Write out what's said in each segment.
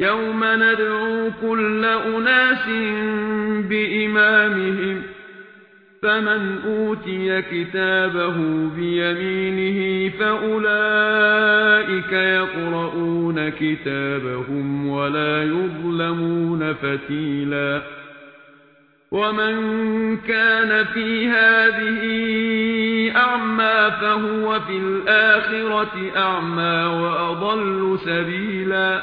يَوْمَ نَدْعُو كُلَّ أُنَاسٍ بِإِمَامِهِمْ فَمَنْ أُوتِيَ كِتَابَهُ بِيَمِينِهِ فَأُولَئِكَ يَقْرَؤُونَ كِتَابَهُمْ وَلَا يُظْلَمُونَ فَتِيلًا وَمَنْ كَانَ فِي هَذِهِ أَعْمَى فَهُوَ فِي الْآخِرَةِ أَعْمَى وَأَضَلُّ سَبِيلًا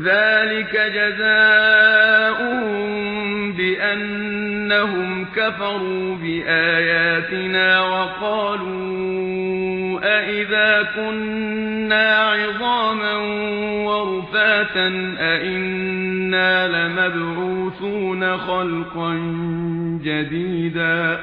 ذلك جزاؤهم بأنهم كفروا بآياتنا وقالوا أَإِذَا كنا عظاما ورفاتا أَإِنَّا لمبعوثون خلقا جديدا